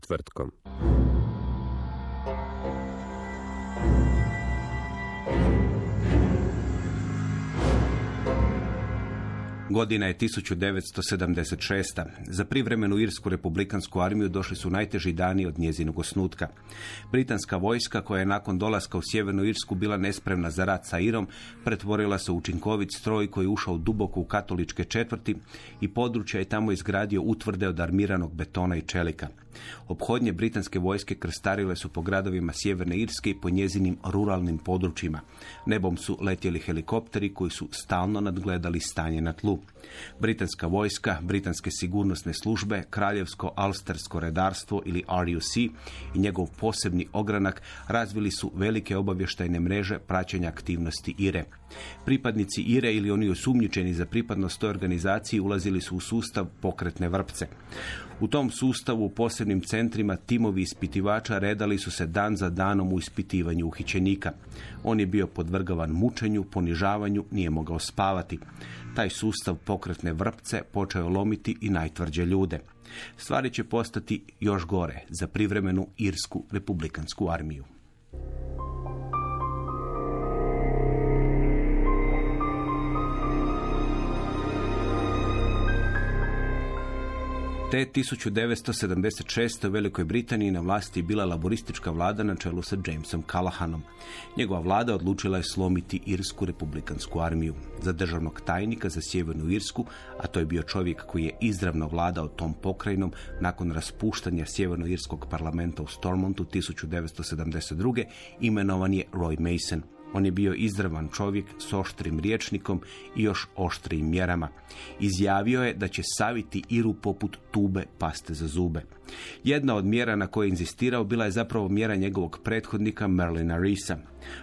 Četvrtkom. Godina je 1976. Za privremenu Irsku republikansku armiju došli su najteži dani od njezinog osnutka. Britanska vojska, koja je nakon dolaska u Sjevernu Irsku bila nespremna za rat sa Irom, pretvorila se učinkovit stroj koji je ušao duboko u katoličke četvrti i područja je tamo izgradio utvrde od armiranog betona i čelika. Ophodnje britanske vojske krstarile su po gradovima Sjeverne Irske i po njezinim ruralnim područjima. Nebom su letjeli helikopteri koji su stalno nadgledali stanje na tlu. Britanska vojska, britanske sigurnosne službe, kraljevsko alstersko redarstvo ili RUC i njegov posebni ogranak razvili su velike obavještajne mreže praćenja aktivnosti IRE. Pripadnici IRE ili oni osumnjičeni za pripadnost toj organizaciji ulazili su u sustav pokretne vrpce. U tom sustavu u posebnim centrima timovi ispitivača redali su se dan za danom u ispitivanju uhićenika. On je bio podvrgavan mučenju, ponižavanju, nije mogao spavati. Taj sustav pokretne vrpce počeo lomiti i najtvrđe ljude. Stvari će postati još gore za privremenu Irsku republikansku armiju. Te 1976. u Velikoj Britaniji na vlasti bila laboristička vlada na čelu sa Jamesom Callahanom. Njegova vlada odlučila je slomiti Irsku republikansku armiju. Za državnog tajnika za Sjevernu Irsku, a to je bio čovjek koji je izravno vladao tom pokrajinom nakon raspuštanja Sjevernoirskog parlamenta u Stormontu 1972. imenovan je Roy Mason. On je bio izravan čovjek s oštrim riječnikom i još oštrijim mjerama. Izjavio je da će saviti Iru poput tube paste za zube. Jedna od mjera na koje je inzistirao bila je zapravo mjera njegovog prethodnika Merlina Reesa.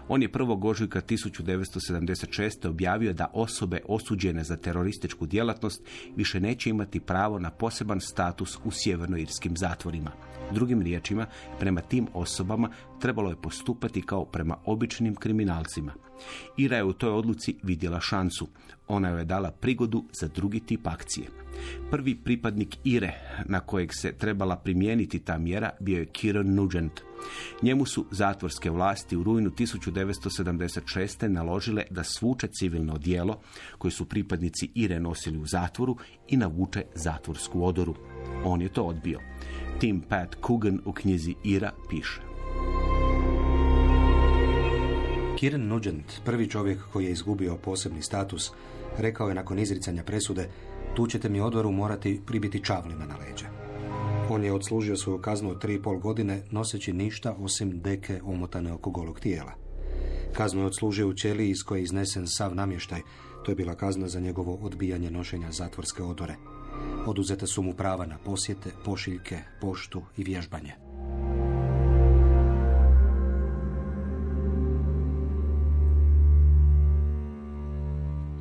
On je 1. ožujka 1976. objavio da osobe osuđene za terorističku djelatnost više neće imati pravo na poseban status u sjevernoirskim zatvorima. Drugim riječima, prema tim osobama trebalo je postupati kao prema običnim kriminalcima. Ira je u toj odluci vidjela šansu. Ona joj je dala prigodu za drugi tip akcije. Prvi pripadnik Ire na kojeg se trebala primijeniti ta mjera bio je Kieran Nugent. Njemu su zatvorske vlasti u rujnu 1976. naložile da svuče civilno dijelo koje su pripadnici Ire nosili u zatvoru i navuče zatvorsku odoru. On je to odbio. Tim Pat Coogan u knjizi Ira piše. Kieran Nugent, prvi čovjek koji je izgubio posebni status, rekao je nakon izricanja presude tu ćete mi odoru morati pribiti čavlima na leđa. On je odslužio svoju kaznu od tri pol godine noseći ništa osim deke omotane oko golog tijela. Kaznu je odslužio u ćeliji iz koje je iznesen sav namještaj. To je bila kazna za njegovo odbijanje nošenja zatvorske odore. Oduzete su mu prava na posjete, pošiljke, poštu i vježbanje.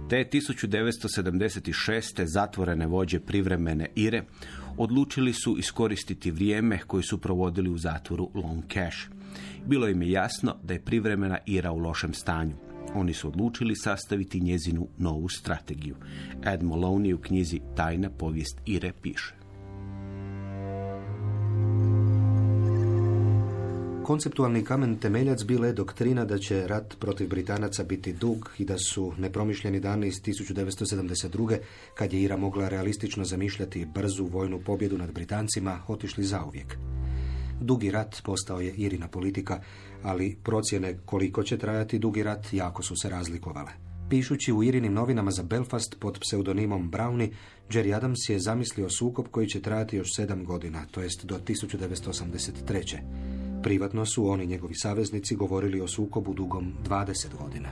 Te 1976. zatvorene vođe privremene Ire odlučili su iskoristiti vrijeme koje su provodili u zatvoru Long Cash. Bilo im je jasno da je privremena Ira u lošem stanju. Oni su odlučili sastaviti njezinu novu strategiju. Ed Maloney u knjizi Tajna povijest Ire piše. Konceptualni kamen temeljac bila je doktrina da će rat protiv Britanaca biti dug i da su nepromišljeni dani iz 1972. kad je Ira mogla realistično zamišljati brzu vojnu pobjedu nad Britancima, otišli zauvijek. Dugi rat postao je Irina politika, ali procjene koliko će trajati dugi rat jako su se razlikovale. Pišući u Irinim novinama za Belfast pod pseudonimom Brownie, Jerry Adams je zamislio sukob koji će trajati još sedam godina, to jest do 1983. Privatno su oni njegovi saveznici govorili o sukobu dugom 20 godina.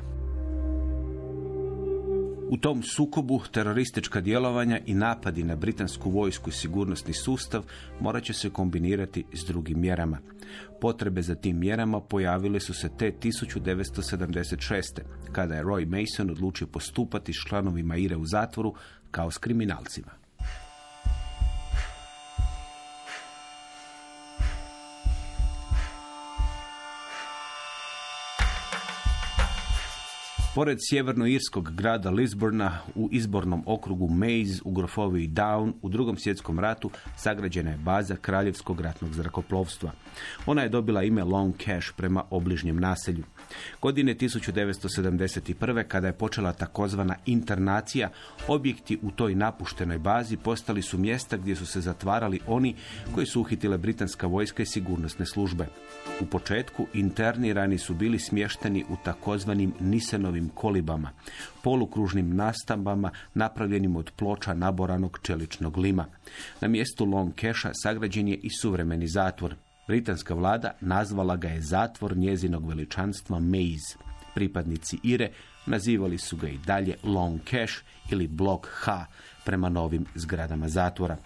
U tom sukobu teroristička djelovanja i napadi na britansku vojsku i sigurnosni sustav morat će se kombinirati s drugim mjerama. Potrebe za tim mjerama pojavile su se te 1976. kada je Roy Mason odlučio postupati s članovima IRE u zatvoru kao s kriminalcima. Pored sjevernoirskog grada Lisburna u izbornom okrugu Maze u grofoviji Down u drugom svjetskom ratu sagrađena je baza kraljevskog ratnog zrakoplovstva. Ona je dobila ime Long Cash prema obližnjem naselju. Godine 1971. kada je počela takozvana internacija, objekti u toj napuštenoj bazi postali su mjesta gdje su se zatvarali oni koji su uhitile britanska vojska i sigurnosne službe. U početku internirani su bili smješteni u takozvanim Nisenovim kolibama, polukružnim nastambama napravljenim od ploča naboranog čeličnog lima. Na mjestu Long Keša sagrađen je i suvremeni zatvor. Britanska vlada nazvala ga je zatvor njezinog veličanstva Maze. Pripadnici Ire nazivali su ga i dalje Long Cash ili Blok H prema novim zgradama zatvora.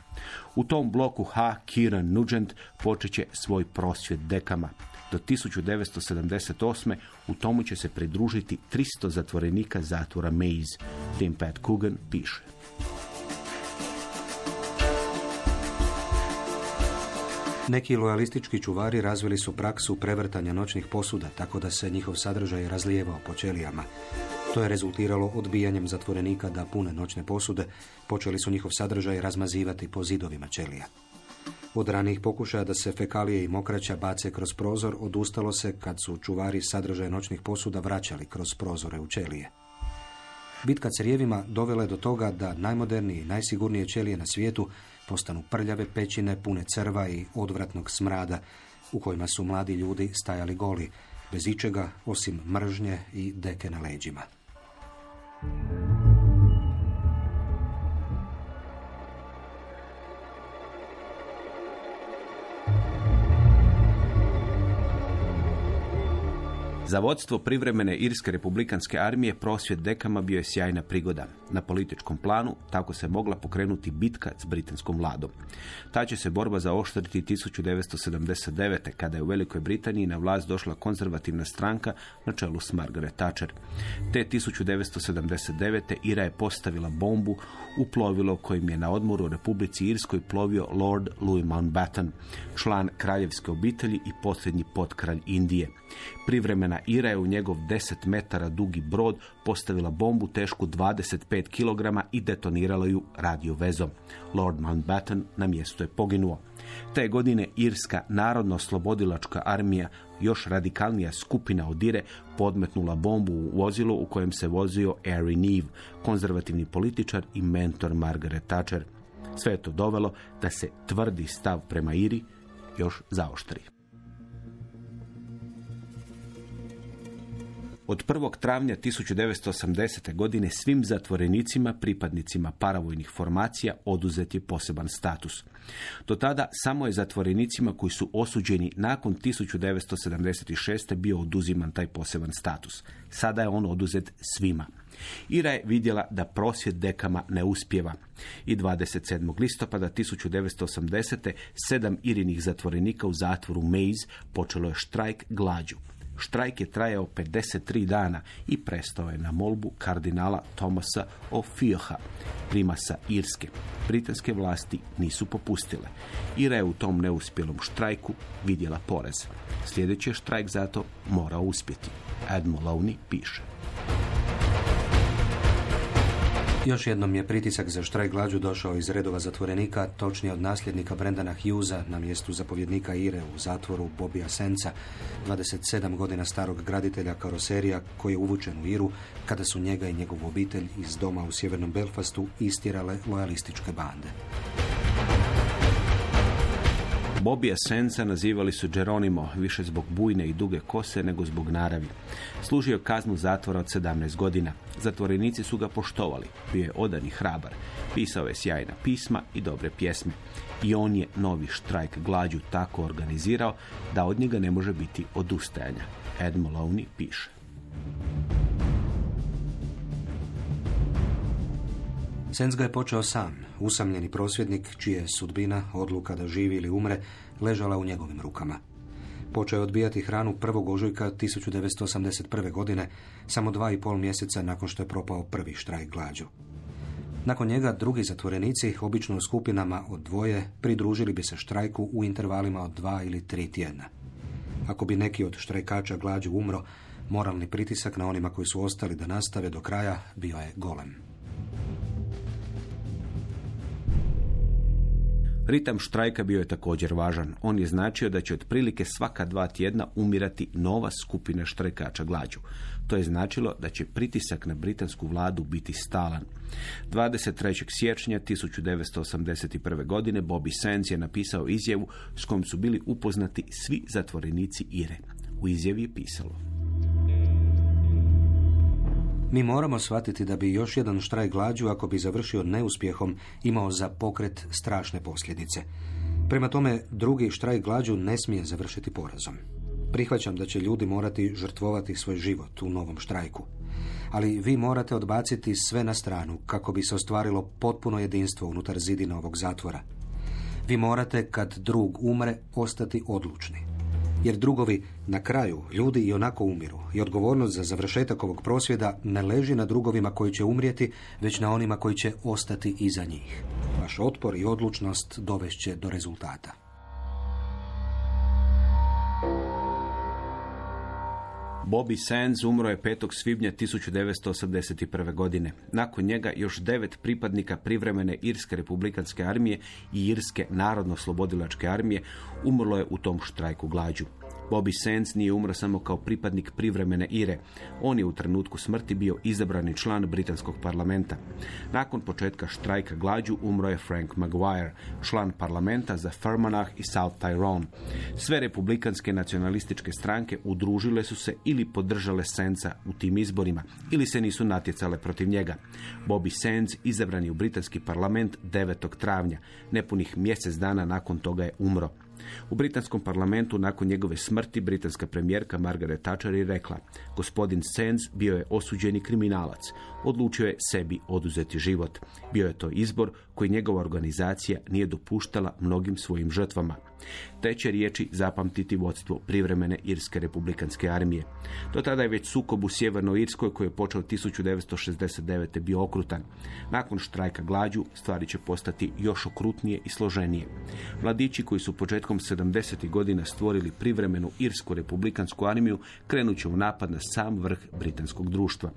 U tom bloku H Kieran Nugent počeće svoj prosvjet dekama. Do 1978. u tomu će se pridružiti 300 zatvorenika zatvora Maze. Tim Pat Coogan piše. Neki lojalistički čuvari razvili su praksu prevrtanja noćnih posuda, tako da se njihov sadržaj razlijevao po ćelijama. To je rezultiralo odbijanjem zatvorenika da pune noćne posude, počeli su njihov sadržaj razmazivati po zidovima ćelija. Od ranijih pokušaja da se fekalije i mokraća bace kroz prozor, odustalo se kad su čuvari sadržaj noćnih posuda vraćali kroz prozore u ćelije. Bitka rijevima dovela je do toga da najmodernije i najsigurnije ćelije na svijetu postanu prljave pećine pune crva i odvratnog smrada u kojima su mladi ljudi stajali goli, bez ičega osim mržnje i deke na leđima. Za vodstvo privremene Irske republikanske armije prosvjet dekama bio je sjajna prigoda. Na političkom planu tako se mogla pokrenuti bitka s britanskom vladom. Ta će se borba zaoštriti 1979. kada je u Velikoj Britaniji na vlast došla konzervativna stranka na čelu s Margaret Thatcher. Te 1979. Ira je postavila bombu u plovilo kojim je na odmoru u Republici Irskoj plovio Lord Louis Mountbatten, član kraljevske obitelji i posljednji potkralj Indije. Privremena Ira je u njegov 10 metara dugi brod postavila bombu tešku 25 kg i detonirala ju radio vezom. Lord Mountbatten na mjestu je poginuo. Te godine Irska narodno-slobodilačka armija, još radikalnija skupina od Ire, podmetnula bombu u vozilu u kojem se vozio Harry Neve, konzervativni političar i mentor Margaret Thatcher. Sve je to dovelo da se tvrdi stav prema Iri još zaoštri. Od 1. travnja 1980. godine svim zatvorenicima, pripadnicima paravojnih formacija oduzet je poseban status. Do tada samo je zatvorenicima koji su osuđeni nakon 1976. bio oduziman taj poseban status. Sada je on oduzet svima. Ira je vidjela da prosvjed dekama ne uspjeva. I 27. listopada 1980. sedam irinih zatvorenika u zatvoru Maze počelo je štrajk glađu. Štrajk je trajao 53 dana i prestao je na molbu kardinala Thomasa O'Fioha, primasa Irske. Britanske vlasti nisu popustile. Ira je u tom neuspjelom štrajku vidjela porez. Sljedeći je štrajk zato mora uspjeti. Ed Maloney piše. Još jednom je pritisak za štrajk glađu došao iz redova zatvorenika, točnije od nasljednika Brendana Hughesa na mjestu zapovjednika Ire u zatvoru Bobija Senca, 27 godina starog graditelja karoserija koji je uvučen u Iru kada su njega i njegovu obitelj iz doma u sjevernom Belfastu istirale lojalističke bande. Bobija Sensa nazivali su Geronimo više zbog bujne i duge kose nego zbog naravi. Služio kaznu zatvora od 17 godina. Zatvorenici su ga poštovali. Bio je odan i hrabar. Pisao je sjajna pisma i dobre pjesme. I on je novi štrajk glađu tako organizirao da od njega ne može biti odustajanja. Ed Maloney piše. Sens ga je počeo sam, usamljeni prosvjednik, čija je sudbina, odluka da živi ili umre, ležala u njegovim rukama. Počeo je odbijati hranu 1. ožujka 1981. godine, samo dva i pol mjeseca nakon što je propao prvi štrajk glađu. Nakon njega drugi zatvorenici, obično u skupinama od dvoje, pridružili bi se štrajku u intervalima od dva ili tri tjedna. Ako bi neki od štrajkača glađu umro, moralni pritisak na onima koji su ostali da nastave do kraja bio je golem. Ritam štrajka bio je također važan. On je značio da će otprilike svaka dva tjedna umirati nova skupina štrajkača glađu. To je značilo da će pritisak na britansku vladu biti stalan. 23. siječnja 1981. godine Bobby Sands je napisao izjavu s kojom su bili upoznati svi zatvorenici Ire. U izjavi je pisalo. Mi moramo shvatiti da bi još jedan štrajk glađu, ako bi završio neuspjehom, imao za pokret strašne posljedice. Prema tome, drugi štrajk glađu ne smije završiti porazom. Prihvaćam da će ljudi morati žrtvovati svoj život u novom štrajku. Ali vi morate odbaciti sve na stranu kako bi se ostvarilo potpuno jedinstvo unutar zidina ovog zatvora. Vi morate, kad drug umre, ostati odlučni jer drugovi na kraju ljudi i onako umiru i odgovornost za završetak ovog prosvjeda ne leži na drugovima koji će umrijeti, već na onima koji će ostati iza njih. Vaš otpor i odlučnost dovešće do rezultata. Bobby Sands umro je 5. svibnja 1981. godine. Nakon njega još devet pripadnika privremene Irske republikanske armije i Irske narodno-slobodilačke armije umrlo je u tom štrajku glađu. Bobby Sands nije umro samo kao pripadnik privremene Ire. On je u trenutku smrti bio izabrani član britanskog parlamenta. Nakon početka štrajka glađu umro je Frank Maguire, član parlamenta za Fermanagh i South Tyrone. Sve republikanske nacionalističke stranke udružile su se ili podržale Sandsa u tim izborima ili se nisu natjecale protiv njega. Bobby Sands izabran je u britanski parlament 9. travnja. Nepunih mjesec dana nakon toga je umro. U britanskom parlamentu nakon njegove smrti britanska premijerka Margaret Thatcher je rekla gospodin Sands bio je osuđeni kriminalac. Odlučio je sebi oduzeti život. Bio je to izbor koji njegova organizacija nije dopuštala mnogim svojim žrtvama. Te će riječi zapamtiti vodstvo privremene Irske republikanske armije. Do tada je već sukob u Sjevernoj Irskoj koji je počeo 1969. bio okrutan. Nakon štrajka glađu stvari će postati još okrutnije i složenije. Mladići koji su početkom 70. godina stvorili privremenu Irsku republikansku armiju krenut u napad na sam vrh britanskog društva.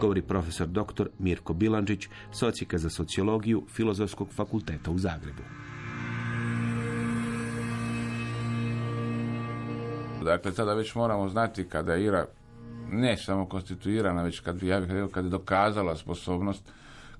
Govori profesor dr. Mirko Bilandžić, socijaka za sociologiju Filozofskog fakulteta u Zagrebu. Dakle, tada već moramo znati kada je Ira ne samo konstituirana, već kad, ja bih rekao, kad je dokazala sposobnost,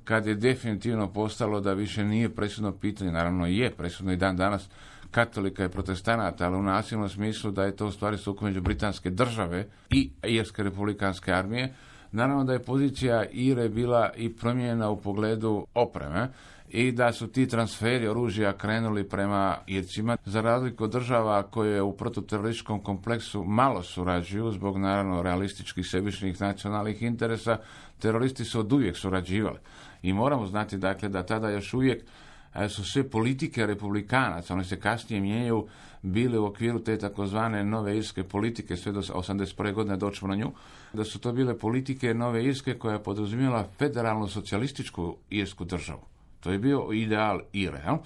kad je definitivno postalo da više nije presudno pitanje, naravno je presudno i dan danas, katolika i protestanata, ali u nasilnom smislu da je to u stvari sukob među britanske države i Irske republikanske armije. Naravno da je pozicija Ire bila i promijenjena u pogledu opreme i da su ti transferi oružja krenuli prema Ircima, za razliku od država koje u prototerorističkom kompleksu malo surađuju zbog naravno realističkih sebičnih nacionalnih interesa, teroristi su od uvijek surađivali. I moramo znati dakle da tada još uvijek su sve politike republikanaca, one se kasnije mijenjaju, bile u okviru te takozvane nove irske politike, sve do 81. godine doćemo na nju, da su to bile politike nove irske koja je podrazumijela federalno socijalističku irsku državu. To je bio ideal Ire. Jel?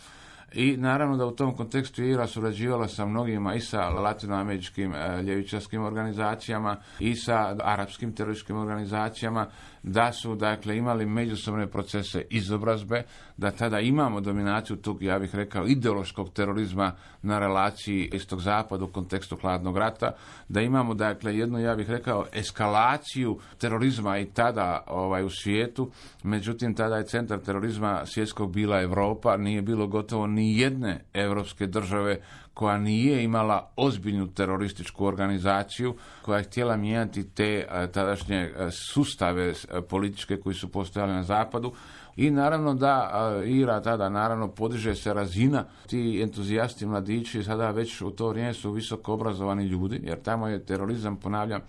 I naravno da u tom kontekstu Ira surađivala sa mnogima i sa latinoameričkim e, ljevičarskim organizacijama i sa arapskim terorističkim organizacijama da su dakle imali međusobne procese izobrazbe, da tada imamo dominaciju tog, ja bih rekao, ideološkog terorizma na relaciji istog zapada u kontekstu hladnog rata, da imamo dakle jednu, ja bih rekao, eskalaciju terorizma i tada ovaj u svijetu, međutim tada je centar terorizma svjetskog bila Europa, nije bilo gotovo ni jedne europske države koja nije imala ozbiljnu terorističku organizaciju, koja je htjela mijenjati te a, tadašnje a, sustave a, političke koji su postojali na zapadu. I naravno da Ira tada naravno podiže se razina, ti entuzijasti mladići sada već u to vrijeme su visoko obrazovani ljudi, jer tamo je terorizam, ponavljam,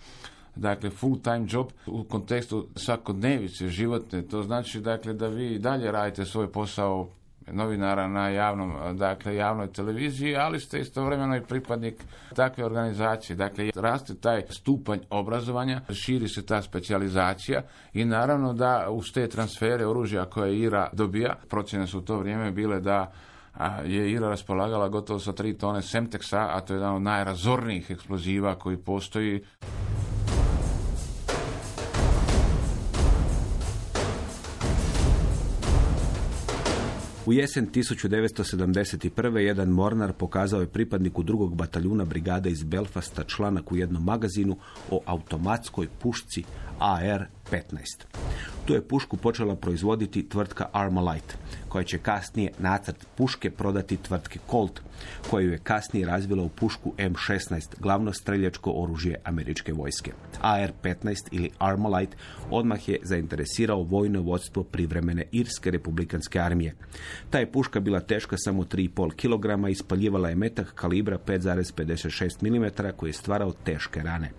dakle full time job u kontekstu svakodnevice životne. To znači dakle da vi dalje radite svoj posao novinara na javnom, dakle javnoj televiziji, ali ste istovremeno i pripadnik takve organizacije. Dakle, raste taj stupanj obrazovanja, širi se ta specijalizacija i naravno da uz te transfere oružja koje Ira dobija, procjene su u to vrijeme bile da je Ira raspolagala gotovo sa tri tone Semtexa, a to je jedan od najrazornijih eksploziva koji postoji. U jesen 1971. jedan mornar pokazao je pripadniku drugog bataljuna brigade iz Belfasta članak u jednom magazinu o automatskoj pušci AR-15. Tu je pušku počela proizvoditi tvrtka Armalite, koja će kasnije nacrt puške prodati tvrtki Colt, koju je kasnije razvila u pušku M16, glavno streljačko oružje američke vojske. AR-15 ili Armalite odmah je zainteresirao vojno vodstvo privremene Irske republikanske armije. Ta je puška bila teška samo 3,5 kg i spaljivala je metak kalibra 5,56 mm koji je stvarao teške rane.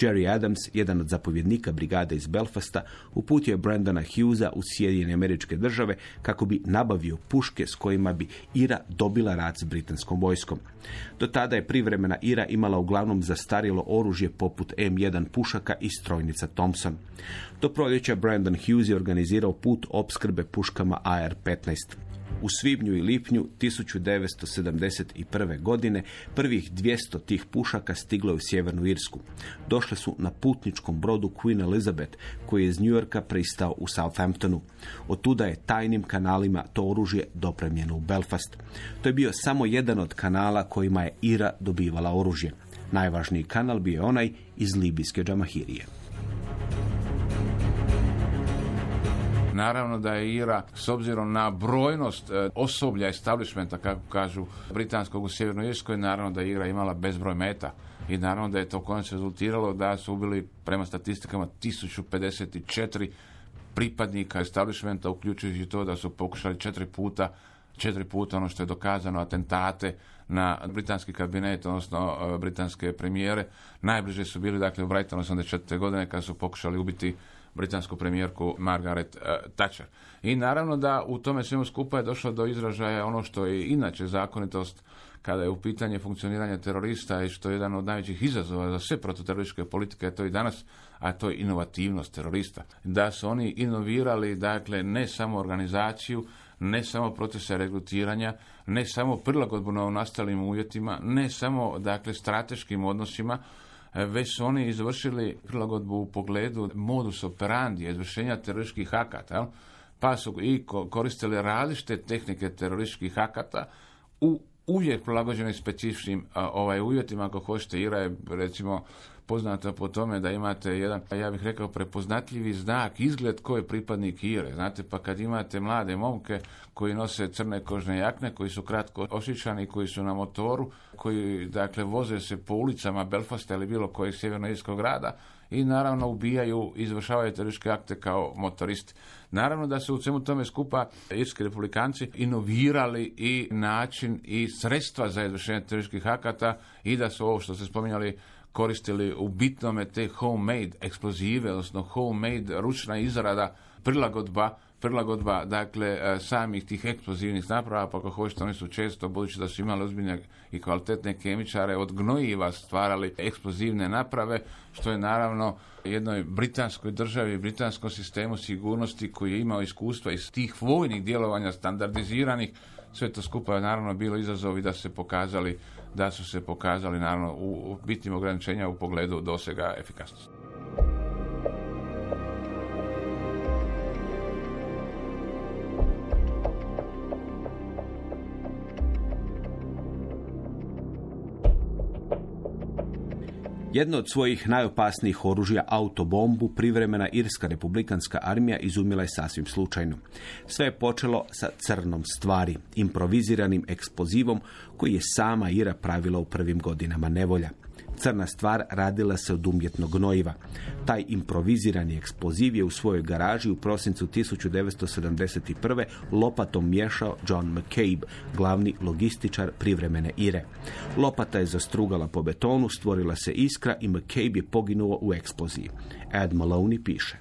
Jerry Adams, jedan od zapovjednika brigade iz Belfasta, uputio je Brandona Hughesa u Sjedinjene američke države kako bi nabavio puške s kojima bi Ira dobila rad s britanskom vojskom. Do tada je privremena Ira imala uglavnom zastarjelo oružje poput M1 pušaka i strojnica Thompson. Do proljeća Brandon Hughes je organizirao put opskrbe puškama AR-15. U svibnju i lipnju 1971. godine prvih 200 tih pušaka stiglo je u Sjevernu Irsku. Došle su na putničkom brodu Queen Elizabeth koji je iz New Yorka pristao u Southamptonu. Od tuda je tajnim kanalima to oružje dopremljeno u Belfast. To je bio samo jedan od kanala kojima je Ira dobivala oružje. Najvažniji kanal bio je onaj iz Libijske džamahirije. Naravno da je Ira, s obzirom na brojnost e, osoblja establishmenta, kako kažu, britanskog u Sjevernoj Irskoj, naravno da je Ira imala bezbroj meta. I naravno da je to konačno rezultiralo da su ubili prema statistikama 1054 pripadnika establishmenta, uključujući to da su pokušali četiri puta četiri puta ono što je dokazano atentate na britanski kabinet, odnosno e, britanske premijere. Najbliže su bili dakle u Brightonu 84. godine kada su pokušali ubiti britansku premijerku Margaret uh, Thatcher. I naravno da u tome svemu skupa je došlo do izražaja ono što je inače zakonitost kada je u pitanje funkcioniranja terorista i što je jedan od najvećih izazova za sve prototerorističke politike, to i danas, a to je inovativnost terorista. Da su oni inovirali, dakle, ne samo organizaciju, ne samo procese regrutiranja, ne samo prilagodbu na nastalim uvjetima, ne samo, dakle, strateškim odnosima, već su oni izvršili prilagodbu u pogledu modus operandi, izvršenja terorističkih akata, pa su i koristili različite tehnike terorističkih akata u uvijek prilagođenoj specifičnim ovaj uvjetima, ako hoćete, Ira je recimo poznata po tome da imate jedan, ja bih rekao, prepoznatljivi znak, izgled ko je pripadnik Ire. Znate, pa kad imate mlade momke koji nose crne kožne jakne, koji su kratko ošičani, koji su na motoru, koji, dakle, voze se po ulicama Belfasta ili bilo kojeg sjevernoirskog grada i naravno ubijaju, izvršavaju terorističke akte kao motoristi. Naravno da su u svemu tome skupa irski republikanci inovirali i način i sredstva za izvršenje terorističkih akata i da su ovo što ste spominjali koristili u bitnome te homemade eksplozive, odnosno homemade ručna izrada, prilagodba prilagodba dakle e, samih tih eksplozivnih naprava, pa ako hoćete oni su često, budući da su imali ozbiljne i kvalitetne kemičare, od gnojiva stvarali eksplozivne naprave, što je naravno jednoj britanskoj državi, britanskom sistemu sigurnosti koji je imao iskustva iz tih vojnih djelovanja standardiziranih, sve to skupa je naravno bilo izazovi da se pokazali da su se pokazali naravno u bitnim ograničenja u pogledu dosega efikasnosti. Jedno od svojih najopasnijih oružja, autobombu, privremena Irska republikanska armija izumila je sasvim slučajno. Sve je počelo sa crnom stvari, improviziranim eksplozivom koji je sama Ira pravila u prvim godinama nevolja. Crna stvar radila se od umjetnog gnojiva. Taj improvizirani eksploziv je u svojoj garaži u prosincu 1971. lopatom miješao John McCabe, glavni logističar privremene Ire. Lopata je zastrugala po betonu, stvorila se iskra i McCabe je poginuo u eksploziji. Ed Maloney piše.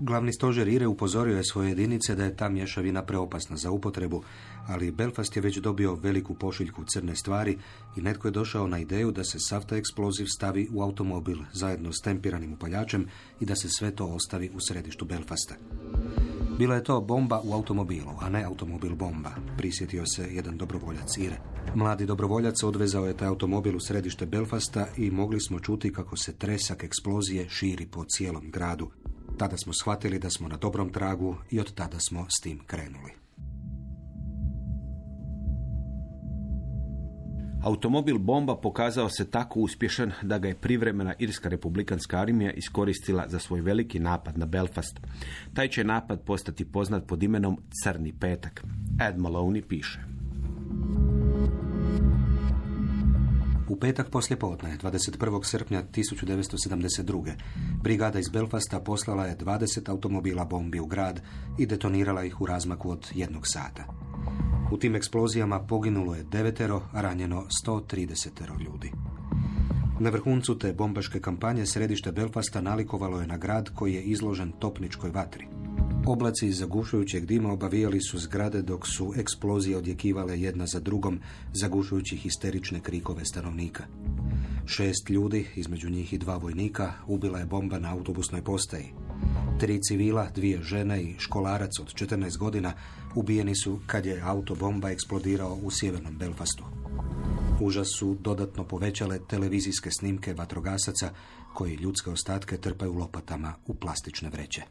Glavni stožer Ire upozorio je svoje jedinice da je ta mješavina preopasna za upotrebu, ali Belfast je već dobio veliku pošiljku crne stvari i netko je došao na ideju da se sav taj eksploziv stavi u automobil zajedno s tempiranim upaljačem i da se sve to ostavi u središtu Belfasta. Bila je to bomba u automobilu, a ne automobil bomba, prisjetio se jedan dobrovoljac Ire. Mladi dobrovoljac odvezao je taj automobil u središte Belfasta i mogli smo čuti kako se tresak eksplozije širi po cijelom gradu. Tada smo shvatili da smo na dobrom tragu i od tada smo s tim krenuli. Automobil bomba pokazao se tako uspješan da ga je privremena Irska republikanska armija iskoristila za svoj veliki napad na Belfast. Taj će napad postati poznat pod imenom Crni petak. Ed Maloney piše. U petak poslje podne, 21. srpnja 1972. brigada iz Belfasta poslala je 20 automobila bombi u grad i detonirala ih u razmaku od jednog sata. U tim eksplozijama poginulo je devetero, a ranjeno 130 ljudi. Na vrhuncu te bombaške kampanje središte Belfasta nalikovalo je na grad koji je izložen topničkoj vatri. Oblaci iz zagušujućeg dima obavijali su zgrade dok su eksplozije odjekivale jedna za drugom, zagušujući histerične krikove stanovnika. Šest ljudi, između njih i dva vojnika, ubila je bomba na autobusnoj postaji. Tri civila, dvije žene i školarac od 14 godina ubijeni su kad je autobomba eksplodirao u sjevernom Belfastu. Užas su dodatno povećale televizijske snimke vatrogasaca koji ljudske ostatke trpaju lopatama u plastične vreće.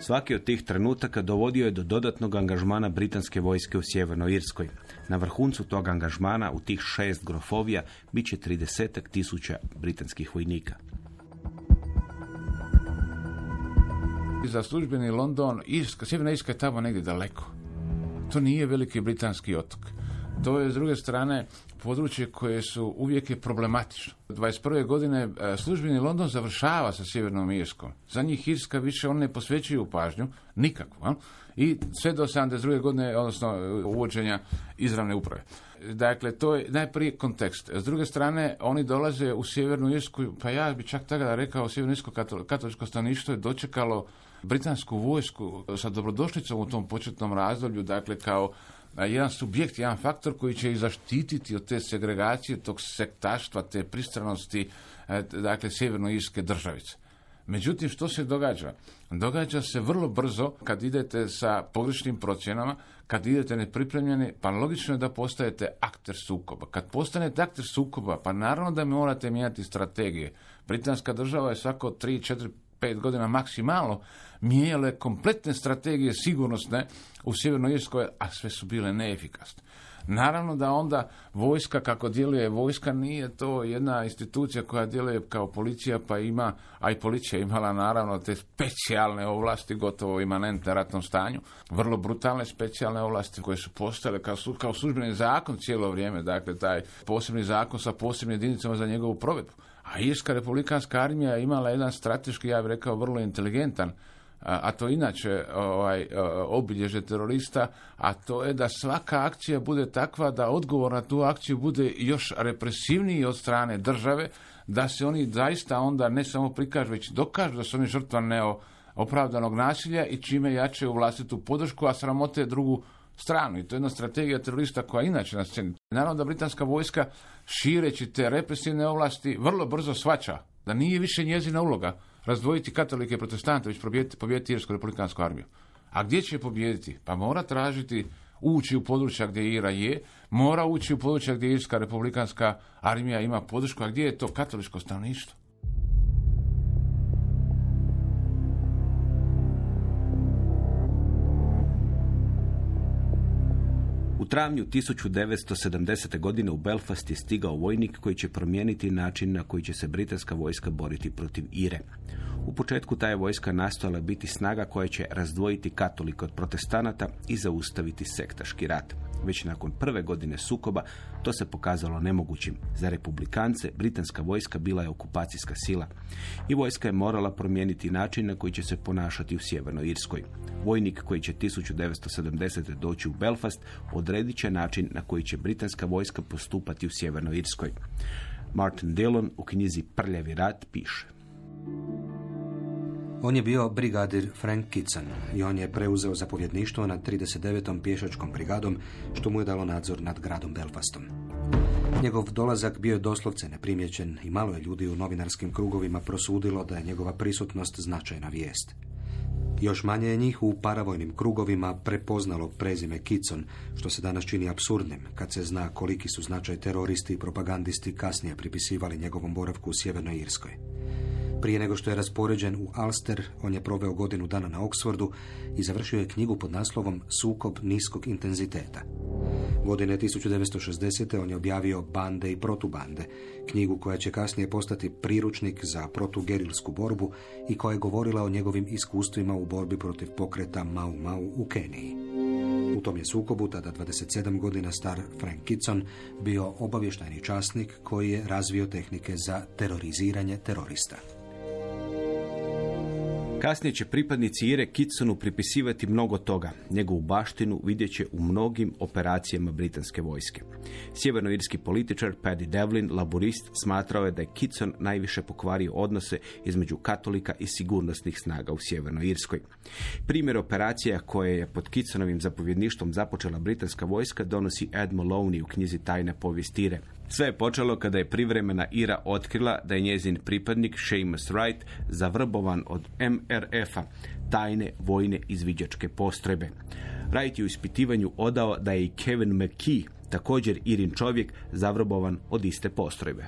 Svaki od tih trenutaka dovodio je do dodatnog angažmana britanske vojske u Sjevernoj Irskoj. Na vrhuncu tog angažmana u tih šest grofovija bit će 30 tisuća britanskih vojnika. Za službeni London, Irska, Sjeverna Irska je tamo negdje daleko. To nije veliki britanski otok. To je, s druge strane, područje koje su uvijek je problematično. 21. godine e, službeni London završava sa Sjevernom Irskom. Za njih Irska više on ne posvećuju pažnju, nikakvu. a? I sve do 72. godine, odnosno uvođenja izravne uprave. Dakle, to je najprije kontekst. S druge strane, oni dolaze u Sjevernu Irsku, pa ja bi čak tada rekao, Sjeverno Irsko katoličko stanovništvo je dočekalo britansku vojsku sa dobrodošlicom u tom početnom razdoblju, dakle kao jedan subjekt, jedan faktor koji će ih zaštititi od te segregacije, tog sektaštva, te pristranosti, dakle, sjevernoirske državice. Međutim, što se događa? Događa se vrlo brzo kad idete sa pogrešnim procjenama, kad idete nepripremljeni, pa logično je da postajete akter sukoba. Kad postanete akter sukoba, pa naravno da morate mijenjati strategije. Britanska država je svako 3, 4, 5 godina maksimalno mijenjale kompletne strategije sigurnosne u Sjevernoj Irskoj, a sve su bile neefikasne. Naravno da onda vojska, kako djeluje vojska, nije to jedna institucija koja djeluje kao policija, pa ima, a i policija imala naravno te specijalne ovlasti, gotovo imanentne ratnom stanju, vrlo brutalne specijalne ovlasti koje su postale kao, kao službeni zakon cijelo vrijeme, dakle taj posebni zakon sa posebnim jedinicama za njegovu provedbu. A Irska republikanska armija je imala jedan strateški, ja bih rekao, vrlo inteligentan a to inače ovaj, obilježe terorista, a to je da svaka akcija bude takva da odgovor na tu akciju bude još represivniji od strane države, da se oni zaista onda ne samo prikažu, već dokažu da su oni žrtva neopravdanog nasilja i čime jače u vlastitu podršku, a sramote drugu stranu. I to je jedna strategija terorista koja inače na sceni. Naravno da britanska vojska šireći te represivne ovlasti vrlo brzo svaća da nije više njezina uloga razdvojiti katolike i protestante, već pobijediti, pobijediti Irsku republikansku armiju. A gdje će pobijediti? Pa mora tražiti ući u područja gdje Ira je, mora ući u područja gdje Irska republikanska armija ima podršku, a gdje je to katoličko stanovništvo? Travnju 1970. godine u Belfast je stigao vojnik koji će promijeniti način na koji će se britanska vojska boriti protiv Ire. U početku ta je vojska nastojala biti snaga koja će razdvojiti katolike od protestanata i zaustaviti sektaški rat. Već nakon prve godine sukoba to se pokazalo nemogućim. Za republikance britanska vojska bila je okupacijska sila i vojska je morala promijeniti način na koji će se ponašati u Sjevernoj Irskoj. Vojnik koji će 1970. doći u Belfast odredit će način na koji će britanska vojska postupati u Sjevernoj Irskoj. Martin Dillon u knjizi Prljavi rat piše. On je bio brigadir Frank Kitson i on je preuzeo zapovjedništvo nad 39. pješačkom brigadom, što mu je dalo nadzor nad gradom Belfastom. Njegov dolazak bio je doslovce neprimjećen i malo je ljudi u novinarskim krugovima prosudilo da je njegova prisutnost značajna vijest. Još manje je njih u paravojnim krugovima prepoznalo prezime Kitson, što se danas čini absurdnim, kad se zna koliki su značaj teroristi i propagandisti kasnije pripisivali njegovom boravku u Sjevernoj Irskoj. Prije nego što je raspoređen u Alster, on je proveo godinu dana na Oxfordu i završio je knjigu pod naslovom Sukob niskog intenziteta. Godine 1960. on je objavio Bande i protubande, knjigu koja će kasnije postati priručnik za protugerilsku borbu i koja je govorila o njegovim iskustvima u borbi protiv pokreta Mau Mau u Keniji. U tom je sukobu, tada 27 godina star Frank Kitson, bio obavještajni časnik koji je razvio tehnike za teroriziranje terorista. Kasnije će pripadnici Ire Kitsonu pripisivati mnogo toga. Njegovu baštinu vidjet će u mnogim operacijama britanske vojske. Sjevernoirski političar Paddy Devlin, laborist, smatrao je da je Kitson najviše pokvario odnose između katolika i sigurnosnih snaga u Sjevernoj Irskoj. Primjer operacija koje je pod Kitsonovim zapovjedništvom započela britanska vojska donosi Ed Maloney u knjizi Tajne povijestire. Sve je počelo kada je privremena Ira otkrila da je njezin pripadnik Seamus Wright zavrbovan od MRF-a, tajne vojne izviđačke postrojbe. Wright je u ispitivanju odao da je i Kevin McKee, također Irin čovjek, zavrbovan od iste postrojbe.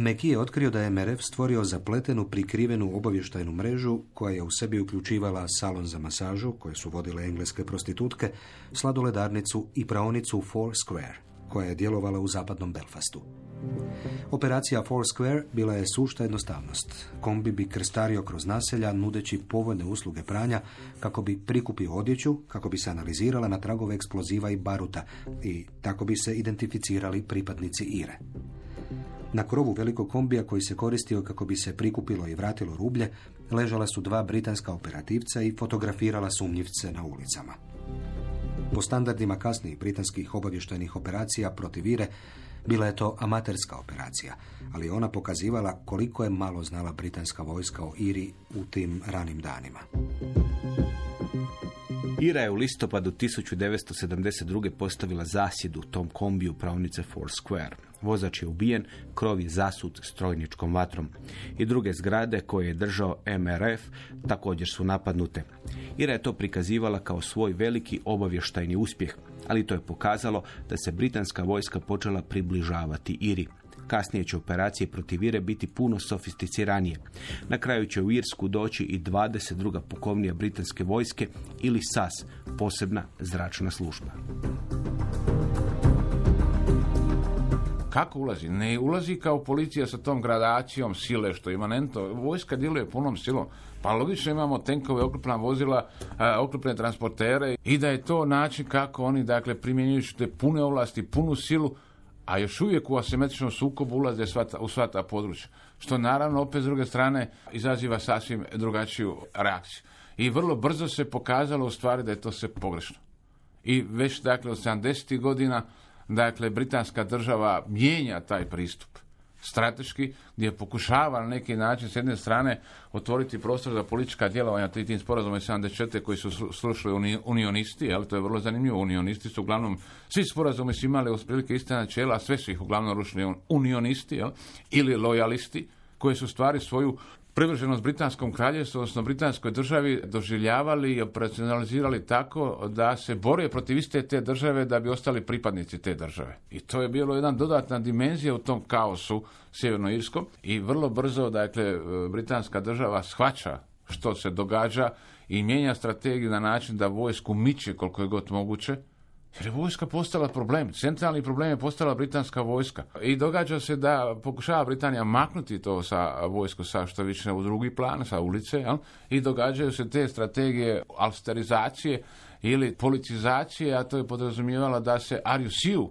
Meki je otkrio da je MRF stvorio zapletenu prikrivenu obavještajnu mrežu koja je u sebi uključivala salon za masažu koje su vodile engleske prostitutke, sladoledarnicu i praonicu Four Square koja je djelovala u zapadnom Belfastu. Operacija Four Square bila je sušta jednostavnost. Kombi bi krstario kroz naselja nudeći povoljne usluge pranja kako bi prikupio odjeću, kako bi se analizirala na tragove eksploziva i baruta i tako bi se identificirali pripadnici Ire. Na krovu velikog kombija koji se koristio kako bi se prikupilo i vratilo rublje, ležala su dva britanska operativca i fotografirala sumnjivce na ulicama. Po standardima kasnijih britanskih obavještajnih operacija protiv Ire, bila je to amaterska operacija, ali ona pokazivala koliko je malo znala britanska vojska o Iri u tim ranim danima. Ira je u listopadu 1972. postavila zasjedu tom kombiju pravnice Four Square. Vozač je ubijen, krov je zasut strojničkom vatrom. I druge zgrade koje je držao MRF također su napadnute. Ira je to prikazivala kao svoj veliki obavještajni uspjeh, ali to je pokazalo da se britanska vojska počela približavati Iri. Kasnije će operacije protiv Ire biti puno sofisticiranije. Na kraju će u Irsku doći i 22. pukovnija britanske vojske ili SAS, posebna zračna služba. Kako ulazi? Ne ulazi kao policija sa tom gradacijom sile što ima nento. Vojska djeluje punom silom. Pa logično imamo tenkove, oklopna vozila, oklopne transportere i da je to način kako oni dakle primjenjujući te pune ovlasti, punu silu, a još uvijek u asimetričnom sukobu ulaze u sva ta područja. Što naravno opet s druge strane izaziva sasvim drugačiju reakciju. I vrlo brzo se pokazalo u stvari da je to sve pogrešno. I već dakle od 70. godina dakle britanska država mijenja taj pristup strateški, gdje pokušava na neki način s jedne strane otvoriti prostor za politička djelovanja tim, tim sporazuma 74. koji su slušali unionisti, jel, to je vrlo zanimljivo, unionisti su uglavnom, svi sporazumi su imali otprilike iste načela, sve su ih uglavnom rušili unionisti, jel, ili lojalisti, koji su stvari svoju privrženost Britanskom kraljevstvu, odnosno Britanskoj državi, doživljavali i operacionalizirali tako da se bore protiv iste te države da bi ostali pripadnici te države. I to je bilo jedna dodatna dimenzija u tom kaosu sjevernoirskom i vrlo brzo, dakle, Britanska država shvaća što se događa i mijenja strategiju na način da vojsku miče koliko je god moguće, jer je vojska postala problem. Centralni problem je postala britanska vojska. I događa se da pokušava Britanija maknuti to sa vojsku sa što više u drugi plan, sa ulice, jel? i događaju se te strategije alsterizacije ili politizacije, a to je podrazumijevalo da se you?